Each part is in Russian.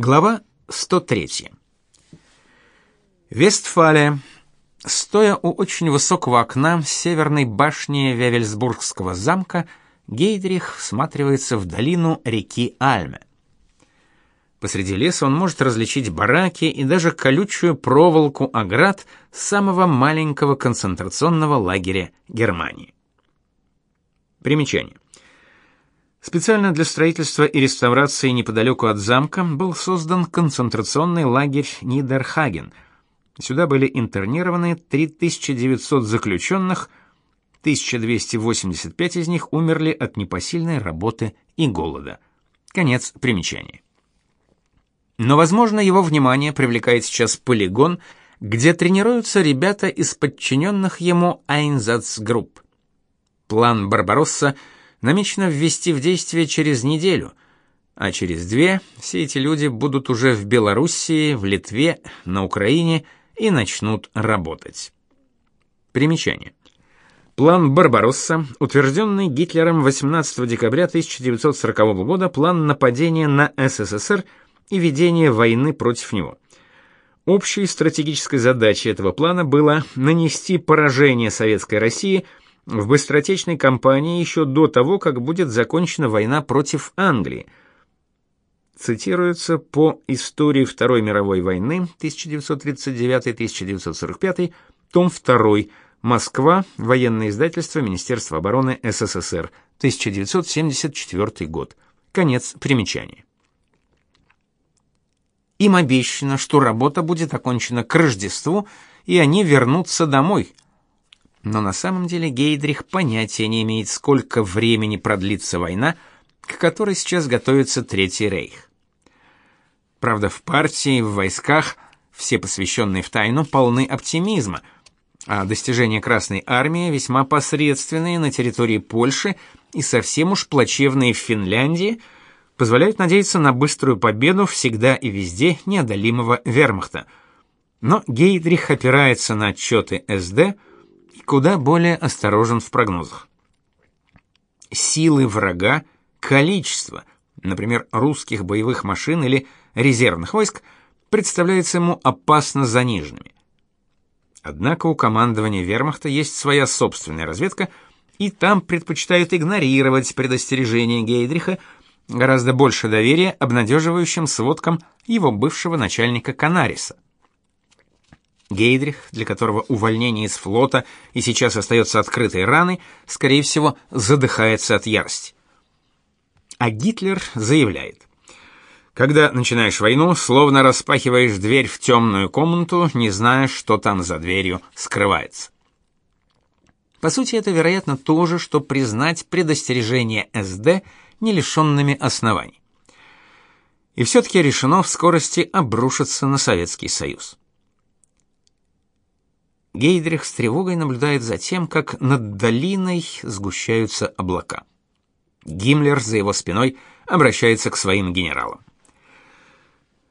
Глава 103. Вестфалия. Стоя у очень высокого окна северной башни Вевельсбургского замка, Гейдрих всматривается в долину реки Альме. Посреди леса он может различить бараки и даже колючую проволоку оград самого маленького концентрационного лагеря Германии. Примечание. Специально для строительства и реставрации неподалеку от замка был создан концентрационный лагерь Нидерхаген. Сюда были интернированы 3900 заключенных, 1285 из них умерли от непосильной работы и голода. Конец примечания. Но, возможно, его внимание привлекает сейчас полигон, где тренируются ребята из подчиненных ему Айнзацгрупп. План Барбаросса намечено ввести в действие через неделю, а через две все эти люди будут уже в Белоруссии, в Литве, на Украине и начнут работать. Примечание. План Барбаросса, утвержденный Гитлером 18 декабря 1940 года, план нападения на СССР – и ведение войны против него. Общей стратегической задачей этого плана было нанести поражение Советской России в быстротечной кампании еще до того, как будет закончена война против Англии. Цитируется по истории Второй мировой войны 1939-1945, том 2, Москва, военное издательство Министерства обороны СССР, 1974 год. Конец примечания. Им обещано, что работа будет окончена к Рождеству, и они вернутся домой. Но на самом деле Гейдрих понятия не имеет, сколько времени продлится война, к которой сейчас готовится Третий рейх. Правда, в партии, в войсках все посвященные в тайну полны оптимизма, а достижения Красной армии весьма посредственные на территории Польши и совсем уж плачевные в Финляндии – позволяют надеяться на быструю победу всегда и везде неодолимого вермахта. Но Гейдрих опирается на отчеты СД куда более осторожен в прогнозах. Силы врага, количество, например, русских боевых машин или резервных войск, представляется ему опасно заниженными. Однако у командования Вермахта есть своя собственная разведка, и там предпочитают игнорировать предостережения Гейдриха, гораздо больше доверия обнадеживающим сводкам его бывшего начальника Канариса. Гейдрих, для которого увольнение из флота и сейчас остается открытой раной, скорее всего, задыхается от ярости. А Гитлер заявляет: когда начинаешь войну, словно распахиваешь дверь в темную комнату, не зная, что там за дверью скрывается. По сути, это, вероятно, то же, что признать предостережение СД не лишенными оснований. И все-таки решено в скорости обрушиться на Советский Союз. Гейдрих с тревогой наблюдает за тем, как над долиной сгущаются облака. Гиммлер за его спиной обращается к своим генералам.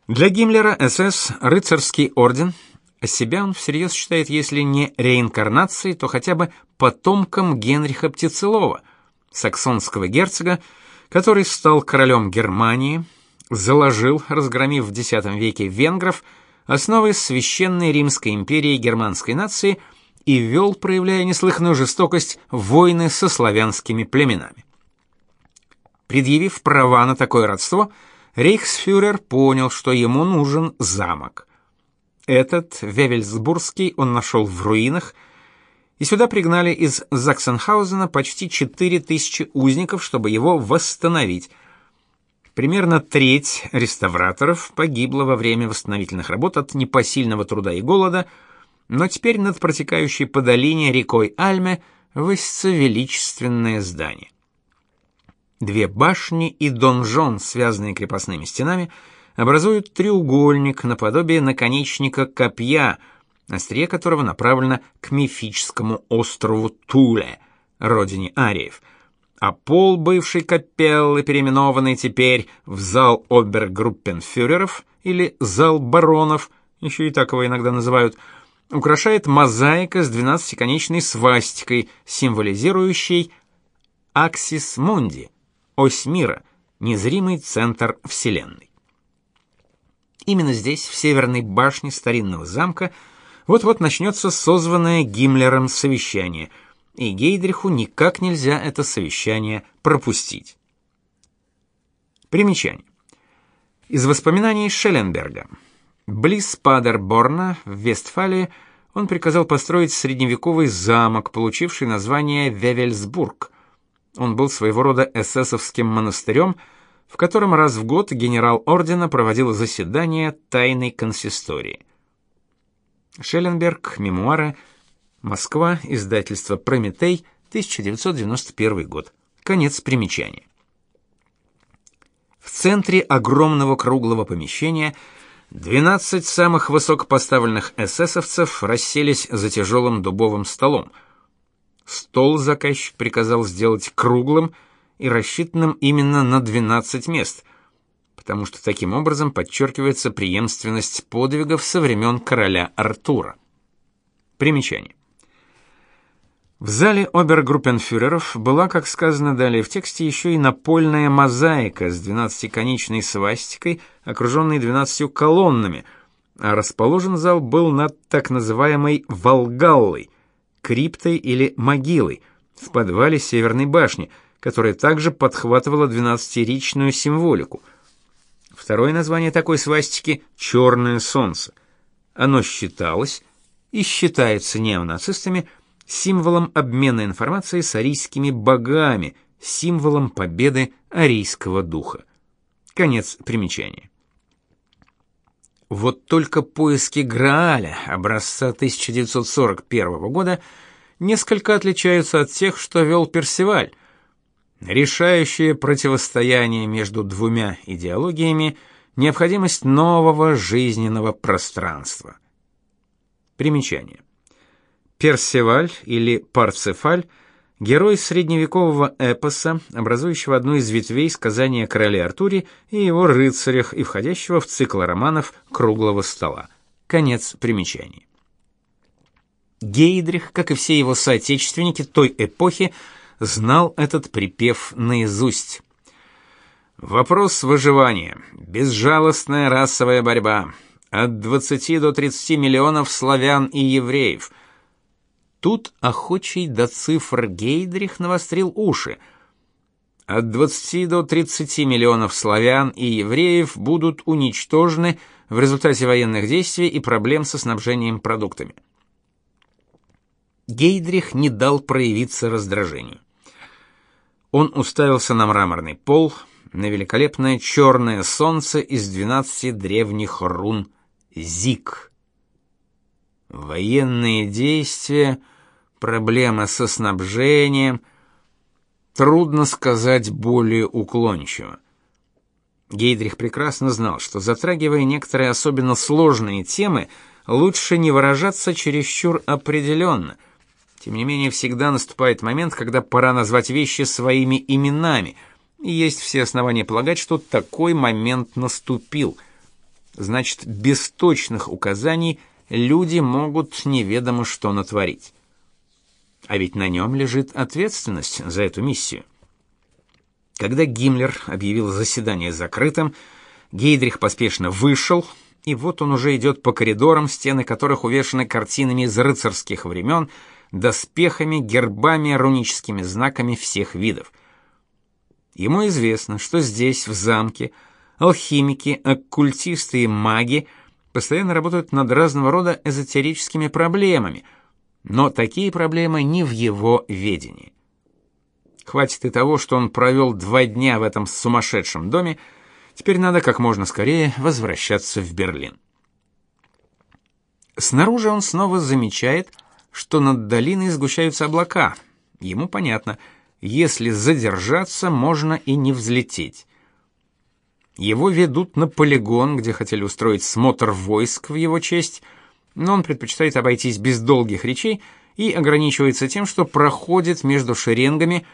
Для Гиммлера СС рыцарский орден, а себя он всерьез считает, если не реинкарнацией, то хотя бы потомком Генриха Птицелова, саксонского герцога, который стал королем Германии, заложил, разгромив в X веке венгров, основы священной Римской империи германской нации и вел, проявляя неслыханную жестокость, войны со славянскими племенами. Предъявив права на такое родство, рейхсфюрер понял, что ему нужен замок. Этот, Вевельсбургский, он нашел в руинах – и сюда пригнали из Заксенхаузена почти 4000 узников, чтобы его восстановить. Примерно треть реставраторов погибла во время восстановительных работ от непосильного труда и голода, но теперь над протекающей по долине рекой Альме высится величественное здание. Две башни и донжон, связанные крепостными стенами, образуют треугольник наподобие наконечника копья – острие которого направлено к мифическому острову Туле, родине ариев, а пол бывшей капеллы, переименованный теперь в зал обергруппенфюреров или зал баронов, еще и так его иногда называют, украшает мозаика с двенадцатиконечной свастикой, символизирующей аксис мунди, ось мира, незримый центр вселенной. Именно здесь, в северной башне старинного замка, вот-вот начнется созванное Гиммлером совещание, и Гейдриху никак нельзя это совещание пропустить. Примечание. Из воспоминаний Шелленберга. Близ Падерборна в Вестфалии он приказал построить средневековый замок, получивший название Вевельсбург. Он был своего рода эсэсовским монастырем, в котором раз в год генерал ордена проводил заседания тайной консистории. Шелленберг, мемуары, Москва, издательство Прометей, 1991 год. Конец примечания. В центре огромного круглого помещения 12 самых высокопоставленных эсэсовцев расселись за тяжелым дубовым столом. Стол заказчик приказал сделать круглым и рассчитанным именно на 12 мест, потому что таким образом подчеркивается преемственность подвигов со времен короля Артура. Примечание. В зале обергруппенфюреров была, как сказано далее в тексте, еще и напольная мозаика с двенадцатиконечной свастикой, окруженной двенадцатью колоннами, а расположен зал был над так называемой Волгаллой, криптой или могилой, в подвале Северной башни, которая также подхватывала двенадцатиричную символику. Второе название такой свастики — «Черное солнце». Оно считалось и считается неонацистами – символом обмена информацией с арийскими богами, символом победы арийского духа. Конец примечания. Вот только поиски Грааля образца 1941 года несколько отличаются от тех, что вел Персиваль. Решающее противостояние между двумя идеологиями необходимость нового жизненного пространства. Примечание. Персиваль или Парцефаль – герой средневекового эпоса, образующего одну из ветвей сказания о короле Артуре и его рыцарях и входящего в цикл романов «Круглого стола». Конец примечаний. Гейдрих, как и все его соотечественники той эпохи, знал этот припев наизусть. Вопрос выживания, безжалостная расовая борьба, от 20 до 30 миллионов славян и евреев – Тут охочий до цифр Гейдрих навострил уши. От 20 до 30 миллионов славян и евреев будут уничтожены в результате военных действий и проблем со снабжением продуктами. Гейдрих не дал проявиться раздражению. Он уставился на мраморный пол, на великолепное черное солнце из 12 древних рун Зик. Военные действия, проблема со снабжением, трудно сказать более уклончиво. Гейдрих прекрасно знал, что затрагивая некоторые особенно сложные темы, лучше не выражаться чересчур определенно. Тем не менее, всегда наступает момент, когда пора назвать вещи своими именами, и есть все основания полагать, что такой момент наступил. Значит, без точных указаний – люди могут неведомо что натворить. А ведь на нем лежит ответственность за эту миссию. Когда Гиммлер объявил заседание закрытым, Гейдрих поспешно вышел, и вот он уже идет по коридорам, стены которых увешаны картинами из рыцарских времен, доспехами, гербами, руническими знаками всех видов. Ему известно, что здесь, в замке, алхимики, оккультисты и маги – постоянно работают над разного рода эзотерическими проблемами, но такие проблемы не в его ведении. Хватит и того, что он провел два дня в этом сумасшедшем доме, теперь надо как можно скорее возвращаться в Берлин. Снаружи он снова замечает, что над долиной сгущаются облака. Ему понятно, если задержаться, можно и не взлететь. Его ведут на полигон, где хотели устроить смотр войск в его честь, но он предпочитает обойтись без долгих речей и ограничивается тем, что проходит между шеренгами,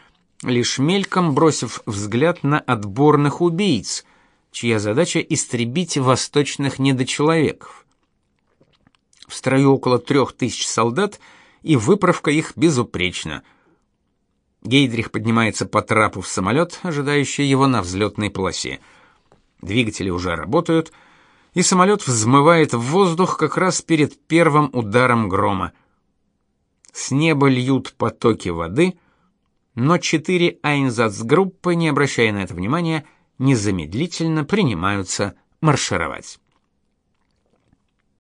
лишь мельком бросив взгляд на отборных убийц, чья задача истребить восточных недочеловеков. В строю около трех тысяч солдат, и выправка их безупречна. Гейдрих поднимается по трапу в самолет, ожидающий его на взлетной полосе. Двигатели уже работают, и самолет взмывает в воздух как раз перед первым ударом грома. С неба льют потоки воды, но четыре Айнзацгруппы, не обращая на это внимания, незамедлительно принимаются маршировать.